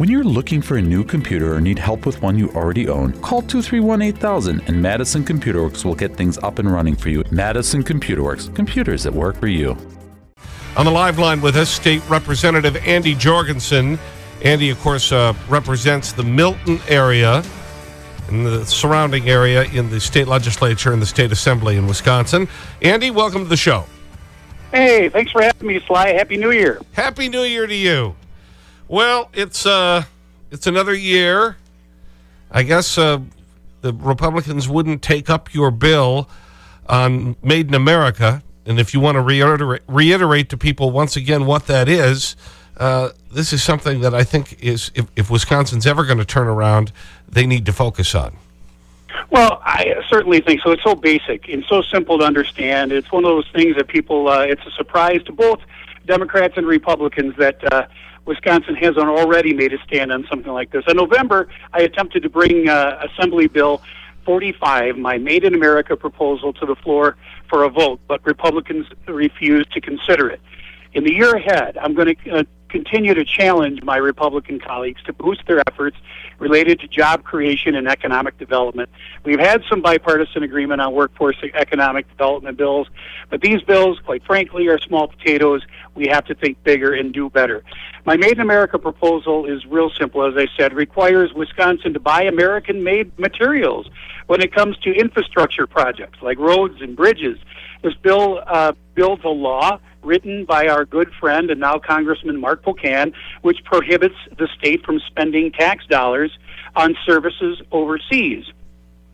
When you're looking for a new computer or need help with one you already own, call 231 8000 and Madison Computer Works will get things up and running for you. Madison Computer Works, computers that work for you. On the live line with us, State Representative Andy Jorgensen. Andy, of course, uh, represents the Milton area and the surrounding area in the state legislature and the state assembly in Wisconsin. Andy, welcome to the show. Hey, thanks for having me, Sly. Happy New Year. Happy New Year to you. Well, it's, uh, it's another year. I guess uh, the Republicans wouldn't take up your bill on Made in America. And if you want to reiterate, reiterate to people once again what that is, uh, this is something that I think is, if, if Wisconsin's ever going to turn around, they need to focus on. Well, I certainly think so. It's so basic and so simple to understand. It's one of those things that people, uh, it's a surprise to both Democrats and Republicans that uh, Wisconsin hasn't already made a stand on something like this. In November, I attempted to bring uh, Assembly Bill 45, my Made in America proposal, to the floor for a vote, but Republicans refused to consider it. In the year ahead, I'm going to uh, continue to challenge my Republican colleagues to boost their efforts related to job creation and economic development. We've had some bipartisan agreement on workforce economic development bills, but these bills, quite frankly, are small potatoes. We have to think bigger and do better. My Made in America proposal is real simple, as I said, requires Wisconsin to buy American made materials when it comes to infrastructure projects like roads and bridges. This bill uh, builds a law written by our good friend and now Congressman Mark Pocan, which prohibits the state from spending tax dollars on services overseas.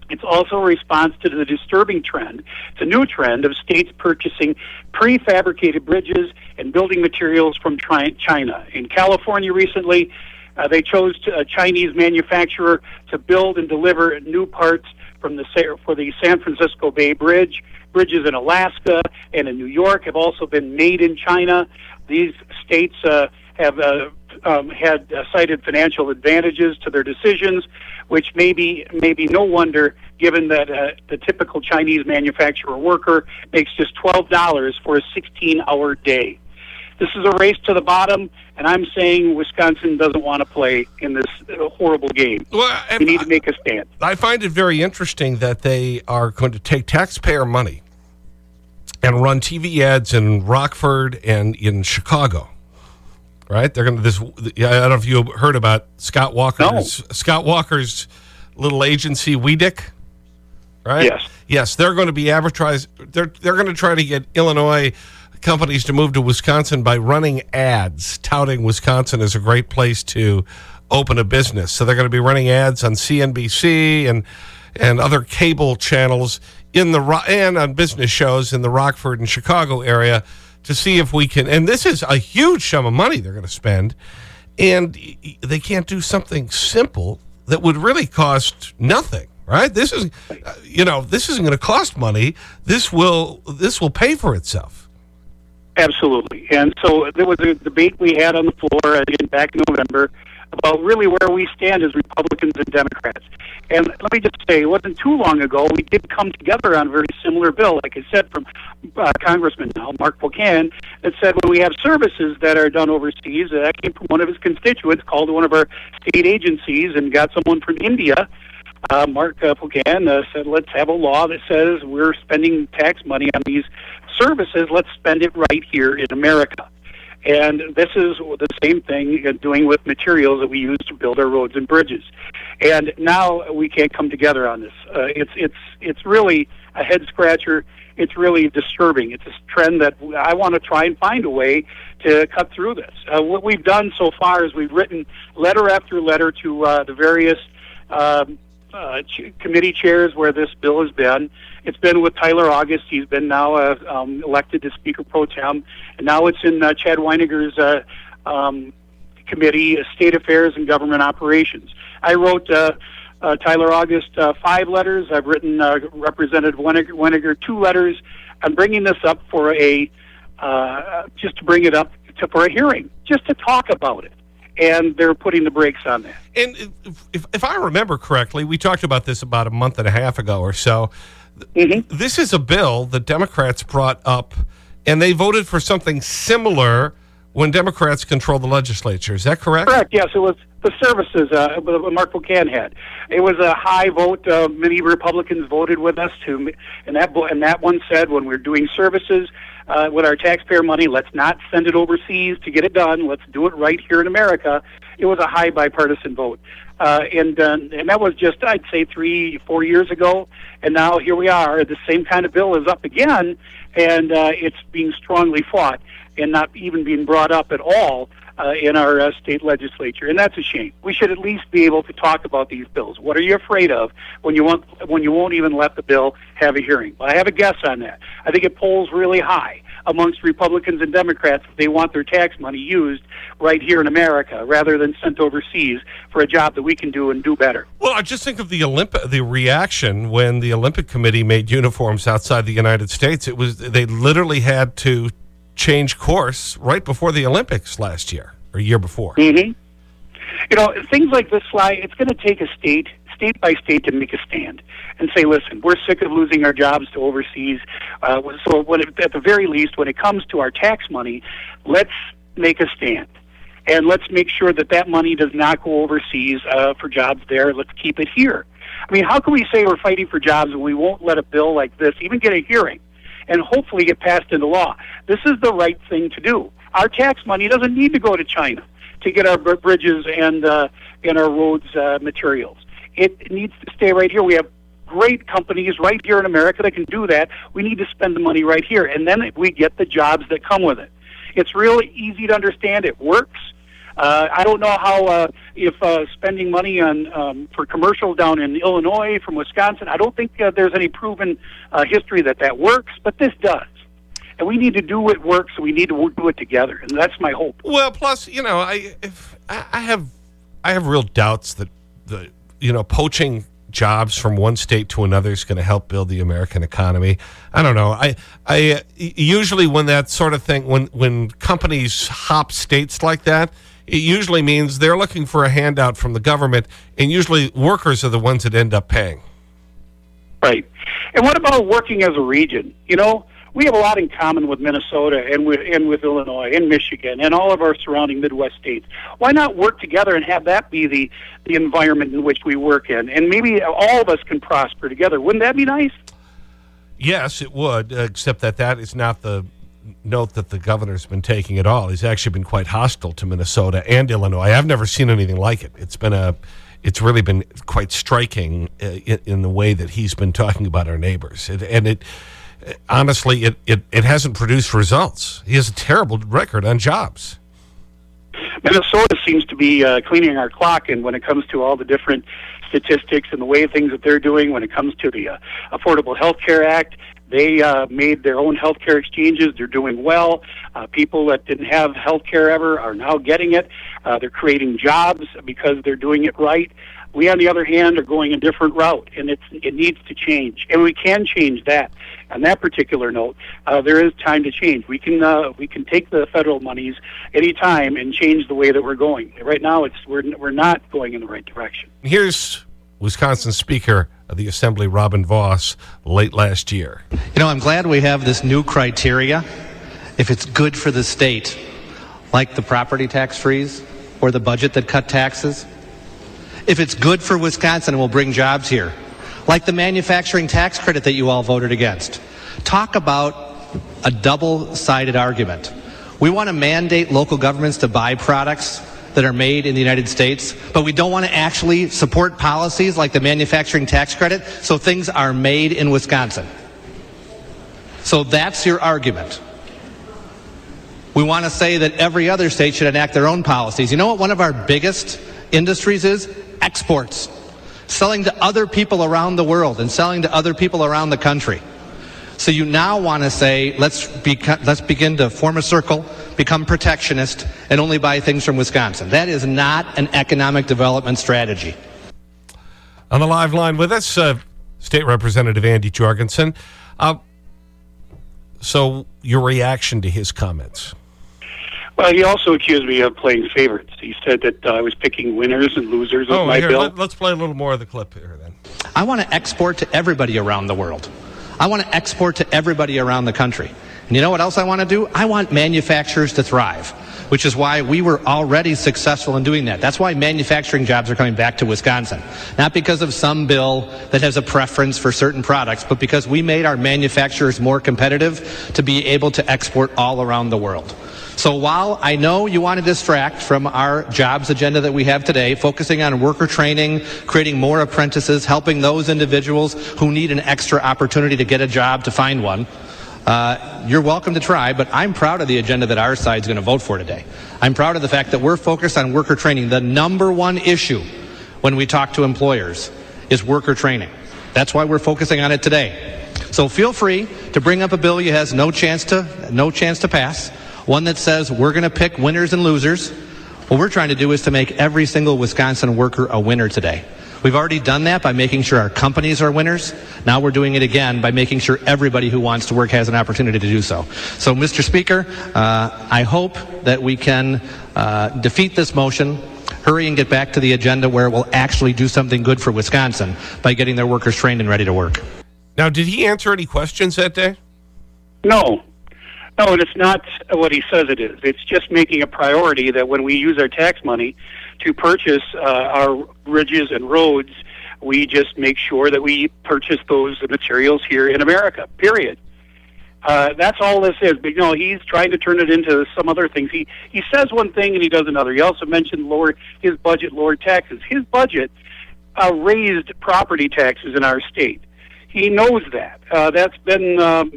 It's also a response to the disturbing trend, a new trend of states purchasing prefabricated bridges and building materials from China. In California recently, uh, they chose to, a Chinese manufacturer to build and deliver new parts from the for the San Francisco Bay Bridge. Bridges in Alaska and in New York have also been made in China. These states uh, have uh, um, had uh, cited financial advantages to their decisions, which may be, may be no wonder given that uh, the typical Chinese manufacturer worker makes just $12 for a 16 hour day. This is a race to the bottom, and I'm saying Wisconsin doesn't want to play in this horrible game. Well, we need to make a stand. I find it very interesting that they are going to take taxpayer money and run TV ads in Rockford and in Chicago. Right? They're going to this. I don't know if you heard about Scott Walker's, no. Scott Walker's little agency, Weedick. Right? Yes. Yes, they're going to be advertised. They're, they're going to try to get Illinois companies to move to Wisconsin by running ads, touting Wisconsin as a great place to open a business. So they're going to be running ads on CNBC and, and other cable channels in the, and on business shows in the Rockford and Chicago area to see if we can, and this is a huge sum of money they're going to spend, and they can't do something simple that would really cost nothing right? This is, uh, you know, this isn't going to cost money. This will, this will pay for itself. Absolutely. And so there was a debate we had on the floor back in November about really where we stand as Republicans and Democrats. And let me just say, it wasn't too long ago we did come together on a very similar bill, like I said, from uh, Congressman now, Mark Pocan, that said when we have services that are done overseas, that came from one of his constituents, called one of our state agencies, and got someone from India. Uh, Mark uh, Pocan uh, said, let's have a law that says we're spending tax money on these services, let's spend it right here in America. And this is the same thing doing with materials that we use to build our roads and bridges. And now we can't come together on this. Uh, it's it's it's really a head scratcher. It's really disturbing. It's a trend that I want to try and find a way to cut through this. Uh, what we've done so far is we've written letter after letter to uh, the various um, uh, ch- committee chairs where this bill has been. It's been with Tyler August. He's been now uh, um, elected to Speaker pro tem, and now it's in uh, Chad Weininger's uh, um, committee, uh, State Affairs and Government Operations. I wrote. Uh, uh, Tyler August uh, five letters. I've written uh, Representative Wienerger two letters. I'm bringing this up for a uh, just to bring it up to, for a hearing, just to talk about it and they're putting the brakes on that. And if, if I remember correctly, we talked about this about a month and a half ago or so. Mm -hmm. This is a bill that Democrats brought up, and they voted for something similar when Democrats control the legislature. Is that correct? Correct. Yes, it was the services uh, Mark Pocan had. It was a high vote. Uh, many Republicans voted with us to, and that and that one said when we're doing services uh, with our taxpayer money, let's not send it overseas to get it done. Let's do it right here in America. It was a high bipartisan vote. Uh, and uh, and that was just I'd say three four years ago, and now here we are. The same kind of bill is up again, and uh, it's being strongly fought and not even being brought up at all uh, in our uh, state legislature, and that's a shame. We should at least be able to talk about these bills. What are you afraid of when you want when you won't even let the bill have a hearing? Well, I have a guess on that. I think it polls really high amongst Republicans and Democrats they want their tax money used right here in America rather than sent overseas for a job that we can do and do better. Well, I just think of the Olymp the reaction when the Olympic Committee made uniforms outside the United States. It was they literally had to change course right before the Olympics last year or year before. Mm -hmm. You know, things like this, Sly, it's going to take a state, state by state, to make a stand and say, listen, we're sick of losing our jobs to overseas. Uh, so, it, at the very least, when it comes to our tax money, let's make a stand. And let's make sure that that money does not go overseas uh, for jobs there. Let's keep it here. I mean, how can we say we're fighting for jobs and we won't let a bill like this even get a hearing? And hopefully get passed into law. This is the right thing to do. Our tax money doesn't need to go to China to get our bridges and uh, and our roads uh, materials. It needs to stay right here. We have great companies right here in America that can do that. We need to spend the money right here, and then we get the jobs that come with it. It's really easy to understand. It works. Uh, I don't know how uh, if uh, spending money on um, for commercial down in Illinois from Wisconsin. I don't think uh, there's any proven uh, history that that works, but this does. And we need to do what works. So we need to do it together, and that's my hope. Well, plus, you know, I if I have I have real doubts that the you know poaching jobs from one state to another is going to help build the American economy. I don't know. I, I usually when that sort of thing, when, when companies hop states like that, it usually means they're looking for a handout from the government, and usually workers are the ones that end up paying. Right. And what about working as a region? You know, we have a lot in common with Minnesota and with, and with Illinois and Michigan and all of our surrounding Midwest states. Why not work together and have that be the, the environment in which we work in? And maybe all of us can prosper together. Wouldn't that be nice? Yes, it would, except that that is not the note that the governor's been taking at all. He's actually been quite hostile to Minnesota and Illinois. I've never seen anything like it. It's been a, it's really been quite striking uh, in, the way that he's been talking about our neighbors. It, and it, honestly, it, it, it hasn't produced results. He has a terrible record on jobs. Minnesota seems to be uh, cleaning our clock, and when it comes to all the different statistics and the way things that they're doing, when it comes to the uh, Affordable Health Care Act, they uh, made their own healthcare exchanges. They're doing well. Uh, people that didn't have healthcare ever are now getting it. Uh, they're creating jobs because they're doing it right. We, on the other hand, are going a different route, and it's, it needs to change. And we can change that. On that particular note, uh, there is time to change. We can uh, we can take the federal monies any time and change the way that we're going. Right now, it's we're we're not going in the right direction. Here's Wisconsin Speaker of the Assembly, Robin Vos, late last year. You know, I'm glad we have this new criteria. If it's good for the state, like the property tax freeze or the budget that cut taxes, if it's good for Wisconsin and will bring jobs here, like the manufacturing tax credit that you all voted against. Talk about a double sided argument. We want to mandate local governments to buy products that are made in the United States, but we don't want to actually support policies like the manufacturing tax credit, so things are made in Wisconsin. So that's your argument. We want to say that every other state should enact their own policies. You know what one of our biggest industries is? Exports. Selling to other people around the world and selling to other people around the country. So you now want to say, let's, be, let's begin to form a circle, become protectionist, and only buy things from Wisconsin. That is not an economic development strategy. On the live line with us, uh, State Representative Andy Jorgensen. Uh, so your reaction to his comments? Well, he also accused me of playing favorites. He said that uh, I was picking winners and losers with oh, my here, bill. Let, let's play a little more of the clip here then. I want to export to everybody around the world. I want to export to everybody around the country. And you know what else I want to do? I want manufacturers to thrive. Which is why we were already successful in doing that. That's why manufacturing jobs are coming back to Wisconsin. Not because of some bill that has a preference for certain products, but because we made our manufacturers more competitive to be able to export all around the world. So while I know you want to distract from our jobs agenda that we have today, focusing on worker training, creating more apprentices, helping those individuals who need an extra opportunity to get a job to find one, uh, you're welcome to try, but I'm proud of the agenda that our side's going to vote for today. I'm proud of the fact that we're focused on worker training. The number one issue when we talk to employers is worker training. That's why we're focusing on it today. So feel free to bring up a bill you has no chance to no chance to pass one that says we're going to pick winners and losers. What we're trying to do is to make every single Wisconsin worker a winner today. We've already done that by making sure our companies are winners. Now we're doing it again by making sure everybody who wants to work has an opportunity to do so. So, Mr. Speaker, uh, I hope that we can uh, defeat this motion, hurry and get back to the agenda where it will actually do something good for Wisconsin by getting their workers trained and ready to work. Now, did he answer any questions that day? No. No, and it's not what he says it is. It's just making a priority that when we use our tax money to purchase uh, our bridges and roads, we just make sure that we purchase those materials here in America, period. Uh, that's all this is. But you know, he's trying to turn it into some other things. He he says one thing and he does another. He also mentioned lower his budget, lowered taxes. His budget uh, raised property taxes in our state. He knows that. Uh, that's been um,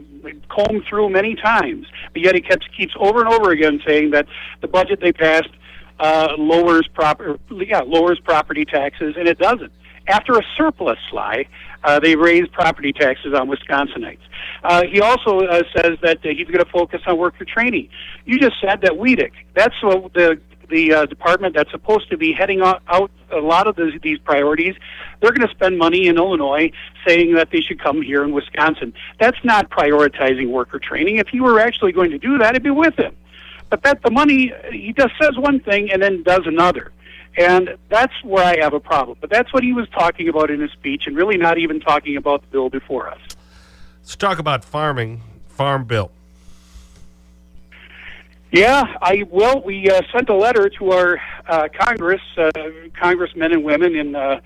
combed through many times. But yet he keeps keeps over and over again saying that the budget they passed uh, lowers proper yeah lowers property taxes, and it doesn't. After a surplus Sly, uh, they raised property taxes on Wisconsinites. Uh, he also uh, says that uh, he's going to focus on worker training. You just said that WEDC, that's what the the uh, department that's supposed to be heading out, out a lot of these, these priorities, they're going to spend money in Illinois saying that they should come here in Wisconsin. That's not prioritizing worker training. If he were actually going to do that, it'd be with him. But that the money, he just says one thing and then does another. And that's where I have a problem. But that's what he was talking about in his speech and really not even talking about the bill before us. Let's talk about farming, Farm Bill. Yeah, I well, we uh, sent a letter to our uh, Congress, uh, congressmen and women, in, uh,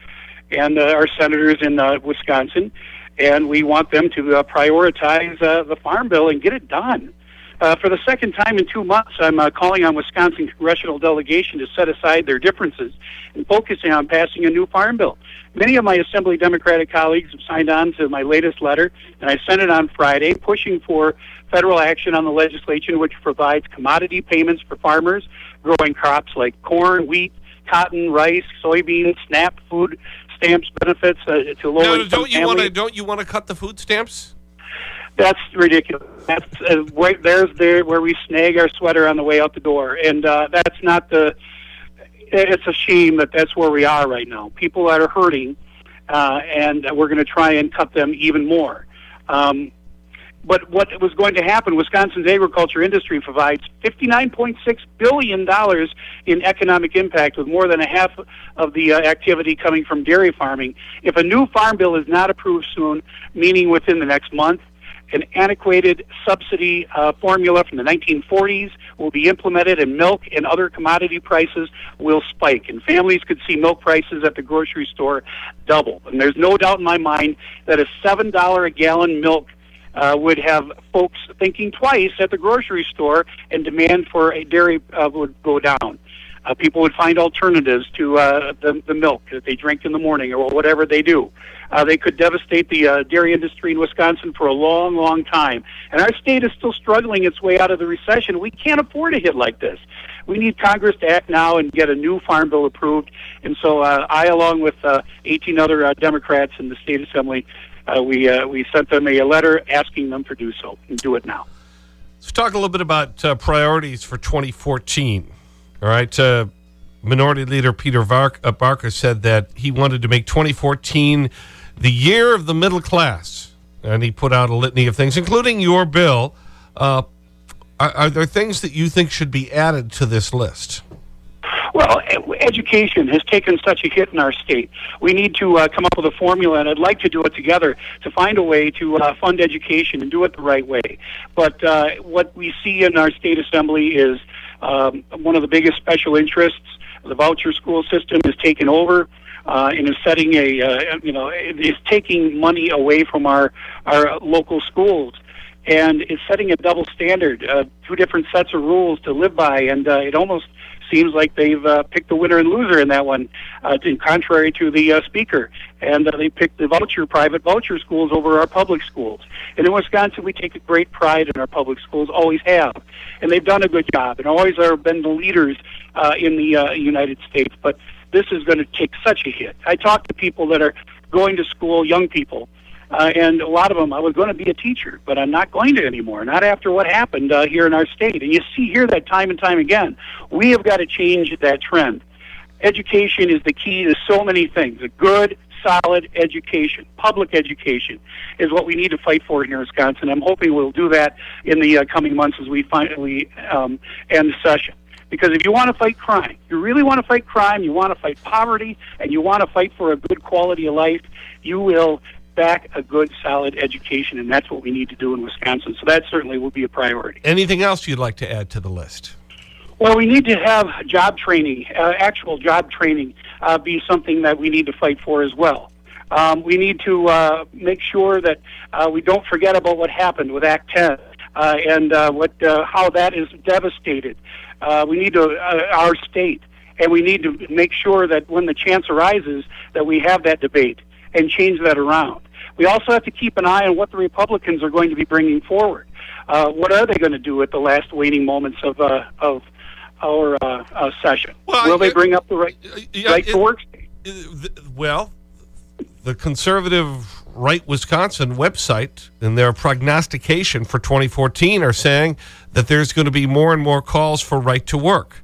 and uh, our senators in uh, Wisconsin, and we want them to uh, prioritize uh, the farm bill and get it done. Uh, for the second time in two months, I'm uh, calling on Wisconsin congressional delegation to set aside their differences and focusing on passing a new farm bill. Many of my Assembly Democratic colleagues have signed on to my latest letter, and I sent it on Friday, pushing for federal action on the legislation which provides commodity payments for farmers growing crops like corn, wheat, cotton, rice, soybeans, SNAP food stamps benefits uh, to low now, don't you want to don't you want to cut the food stamps? That's ridiculous. That's uh, right there's there where we snag our sweater on the way out the door, and uh, that's not the. It's a shame that that's where we are right now. People that are hurting, uh, and we're going to try and cut them even more. Um, but what was going to happen, Wisconsin's agriculture industry provides $59.6 billion in economic impact, with more than a half of the uh, activity coming from dairy farming. If a new farm bill is not approved soon, meaning within the next month, an antiquated subsidy uh, formula from the 1940s will be implemented, and milk and other commodity prices will spike. And families could see milk prices at the grocery store double. And there's no doubt in my mind that a $7 a gallon milk uh, would have folks thinking twice at the grocery store, and demand for a dairy uh, would go down. Uh, people would find alternatives to uh, the, the milk that they drink in the morning or whatever they do. Uh, they could devastate the uh, dairy industry in Wisconsin for a long, long time. And our state is still struggling its way out of the recession. We can't afford a hit like this. We need Congress to act now and get a new farm bill approved. And so uh, I, along with uh, 18 other uh, Democrats in the state assembly, uh, we uh, we sent them a letter asking them to do so and do it now. Let's talk a little bit about uh, priorities for 2014. All right. Uh, Minority Leader Peter uh, Barca said that he wanted to make 2014 the year of the middle class. And he put out a litany of things, including your bill. Uh, are, are there things that you think should be added to this list? Well, education has taken such a hit in our state. We need to uh, come up with a formula, and I'd like to do it together to find a way to uh, fund education and do it the right way. But uh, what we see in our state assembly is um, one of the biggest special interests. The voucher school system is taken over. Uh, and is setting a uh, you know is taking money away from our our local schools and it's setting a double standard, uh, two different sets of rules to live by, and uh, it almost seems like they've uh, picked the winner and loser in that one, uh, in contrary to the uh, speaker. And uh, they picked the voucher, private voucher schools over our public schools. And in Wisconsin, we take a great pride in our public schools, always have. And they've done a good job and always have been the leaders uh, in the uh, United States. But this is going to take such a hit. I talk to people that are going to school, young people, uh, and a lot of them, I was going to be a teacher, but I'm not going to anymore. Not after what happened uh, here in our state. And you see, hear that time and time again. We have got to change that trend. Education is the key to so many things. A good, solid education, public education, is what we need to fight for here in Wisconsin. I'm hoping we'll do that in the uh, coming months as we finally um, end the session. Because if you want to fight crime, you really want to fight crime, you want to fight poverty, and you want to fight for a good quality of life, you will back a good, solid education, and that's what we need to do in Wisconsin. So that certainly will be a priority. Anything else you'd like to add to the list? Well, we need to have job training, uh, actual job training, uh, be something that we need to fight for as well. Um, we need to uh, make sure that uh, we don't forget about what happened with Act 10 uh, and uh, what how that is devastated. we need to our state, and we need to make sure that when the chance arises, that we have that debate and change that around. We also have to keep an eye on what the Republicans are going to be bringing forward. Uh, what are they going to do at the last waning moments of uh, of our uh, uh session? Well, Will they bring up the right, yeah, right it, to work? Well, the conservative Right Wisconsin website in their prognostication for 2014 are saying that there's going to be more and more calls for right to work.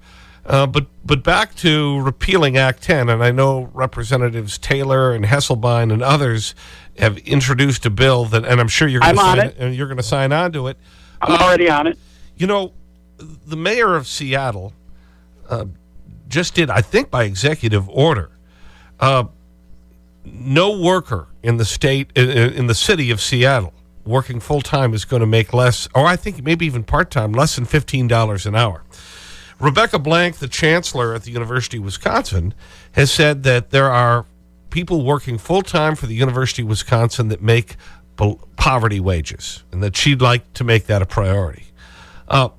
Uh, but, but back to repealing Act 10, and I know Representatives Taylor and Hesselbein and others have introduced a bill that, and I'm sure you're going to sign, and you're going to sign on to it. I'm already on it. You know, the mayor of Seattle uh, just did, I think by executive order, uh, no worker in the state, in, in the city of Seattle working full time is going to make less, or I think maybe even part time, less than $15 an hour. Rebecca Blank, the chancellor at the University of Wisconsin, has said that there are people working full time for the University of Wisconsin that make poverty wages and that she'd like to make that a priority. Uh,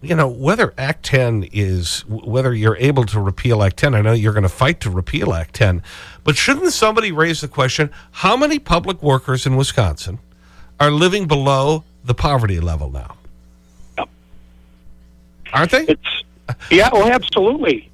you know, whether Act 10 is, whether you're able to repeal Act 10, I know you're going to fight to repeal Act 10, but shouldn't somebody raise the question how many public workers in Wisconsin are living below the poverty level now? Aren't they? It's, yeah, well, absolutely.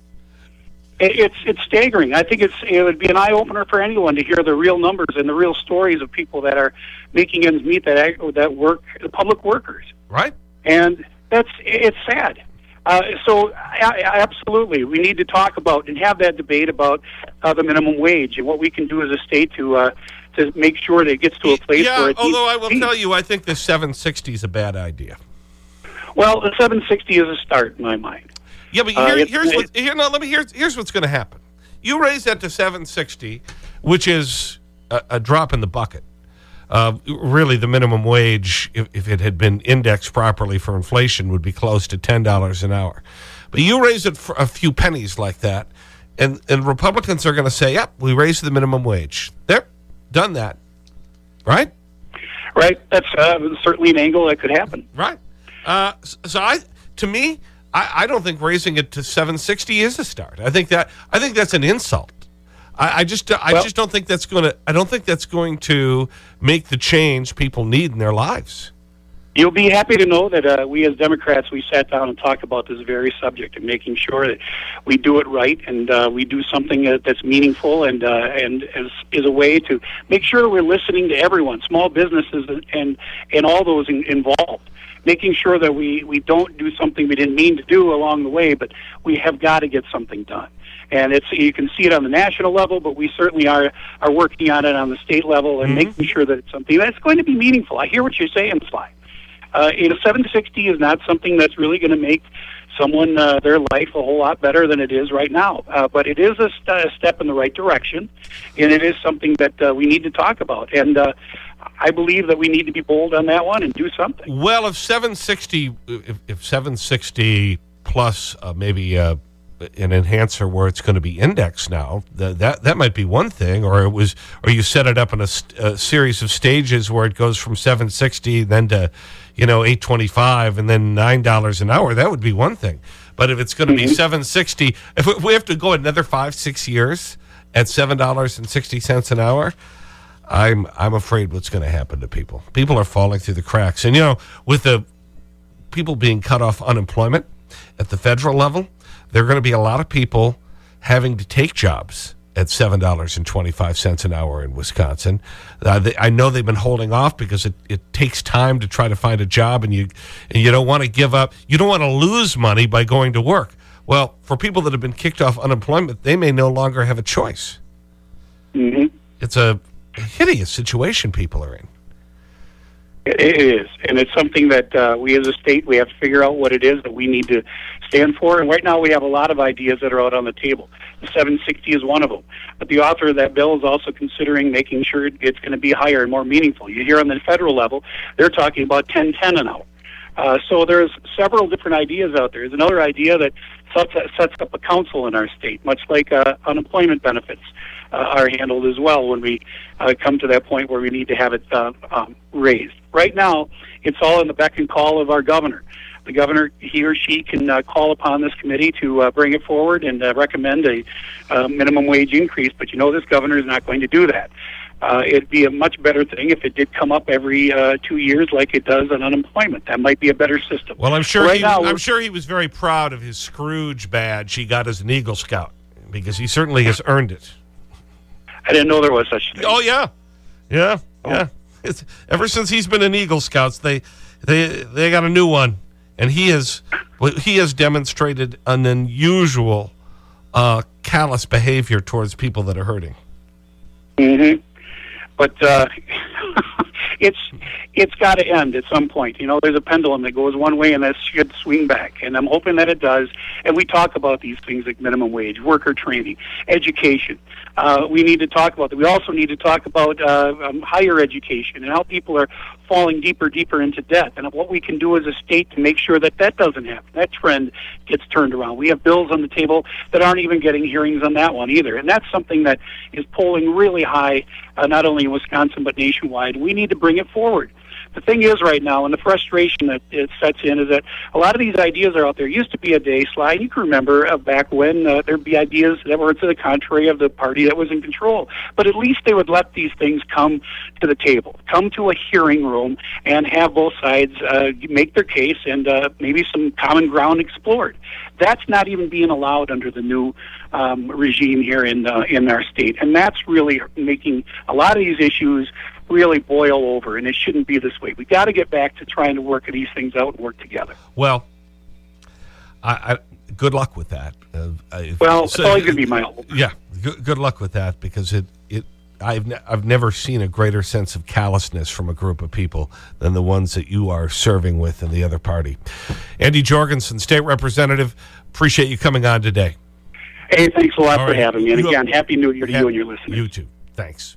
It's it's staggering. I think it's it would be an eye opener for anyone to hear the real numbers and the real stories of people that are making ends meet that that work the public workers. Right. And that's it's sad. Uh, so I, I absolutely, we need to talk about and have that debate about uh, the minimum wage and what we can do as a state to uh, to make sure that it gets to a place yeah, where. It although I will tell you, I think the 760 is a bad idea. Well, the 760 is a start in my mind. Yeah, but here, uh, here's what, here, no, let me, here's, here's what's going to happen. You raise that to 760, which is a, a drop in the bucket. Uh, really, the minimum wage, if, if it had been indexed properly for inflation, would be close to $10 an hour. But you raise it for a few pennies like that, and, and Republicans are going to say, yep, we raised the minimum wage. They're done that. Right? Right. That's uh, certainly an angle that could happen. Right. Uh, so I, to me, I, I don't think raising it to 760 is a start. I think that I think that's an insult. I, I just I well, just don't think that's going to I don't think that's going to make the change people need in their lives. You'll be happy to know that uh, we as Democrats, we sat down and talked about this very subject and making sure that we do it right and uh, we do something that's meaningful and uh, and is, is a way to make sure we're listening to everyone, small businesses and and all those in, involved making sure that we, we don't do something we didn't mean to do along the way, but we have got to get something done. And it's you can see it on the national level, but we certainly are are working on it on the state level and mm-hmm. making sure that it's something that's going to be meaningful. I hear what you're saying, Sly. Uh, you know, 760 is not something that's really going to make someone uh, their life a whole lot better than it is right now. Uh, but it is a, st- a step in the right direction, and it is something that uh, we need to talk about. And uh, I believe that we need to be bold on that one and do something. Well, if 760, if, if 760 plus uh, maybe uh, an enhancer where it's going to be indexed now, that, that, that might be one thing. Or, it was, or you set it up in a, a series of stages where it goes from 760 then to you know, 825 and then $9 an hour, that would be one thing. But if it's going to be -hmm. 760, if we have to go another five, six years at $7.60 an hour, I'm, I'm afraid what's going to happen to people. People are falling through the cracks. And, you know, with the people being cut off unemployment at the federal level, there are going to be a lot of people having to take jobs at $7.25 an hour in Wisconsin. Uh, they, I know they've been holding off because it, it takes time to try to find a job and you, and you don't want to give up. You don't want to lose money by going to work. Well, for people that have been kicked off unemployment, they may no longer have a choice. -hmm. It's a hideous situation people are in. It is, and it's something that uh, we as a state we have to figure out what it is that we need to stand for. And right now we have a lot of ideas that are out on the table. The 760 is one of them. But the author of that bill is also considering making sure it's going to be higher and more meaningful. You hear on the federal level, they're talking about 1010 an hour. Uh, so there's several different ideas out there. There's another idea that sets, sets up a council in our state, much like uh, unemployment benefits uh, are handled as well when we uh, come to that point where we need to have it uh, um, raised. Right now, it's all in the beck and call of our governor. The governor, he or she can uh, call upon this committee to uh, bring it forward and uh, recommend a uh, minimum wage increase, but you know this governor is not going to do that. Uh, it'd be a much better thing if it did come up every uh, two years like it does on unemployment. That might be a better system. Well, I'm sure, right he, now, I'm sure he was very proud of his Scrooge badge he got as an Eagle Scout because he certainly has earned it. I didn't know there was such a thing. Oh, yeah. Yeah, oh. yeah. It's, ever since he's been in Eagle Scouts, they, they, they got a new one. And he has, he has demonstrated an unusual uh, callous behavior towards people that are hurting. Mm-hmm. But uh, it's it's got to end at some point. You know, there's a pendulum that goes one way and that should swing back, and I'm hoping that it does. And we talk about these things like minimum wage, worker training, education uh, we need to talk about that. We also need to talk about uh, um, higher education and how people are falling deeper, deeper into debt, and what we can do as a state to make sure that that doesn't happen. That trend gets turned around. We have bills on the table that aren't even getting hearings on that one either, and that's something that is polling really high, uh, not only in Wisconsin but nationwide. We need to bring it forward the thing is right now, and the frustration that it sets in is that a lot of these ideas are out there. It used to be a day slide. You can remember uh, back when uh, there'd be ideas that were to the contrary of the party that was in control. But at least they would let these things come to the table, come to a hearing room, and have both sides uh, make their case and uh, maybe some common ground explored. That's not even being allowed under the new um, regime here in uh, in our state, and that's really making a lot of these issues really boil over, and it shouldn't be this way. We got to get back to trying to work these things out and work together. Well, I, I good luck with that. Uh, well, so, it's always going to be my hope. Yeah, good, good luck with that because it, it I've, ne I've never seen a greater sense of callousness from a group of people than the ones that you are serving with in the other party. Andy Jorgensen, State Representative, appreciate you coming on today. Hey, thanks a lot All for right. having me. And you again, Happy New Year to you and your listeners. You too. Thanks.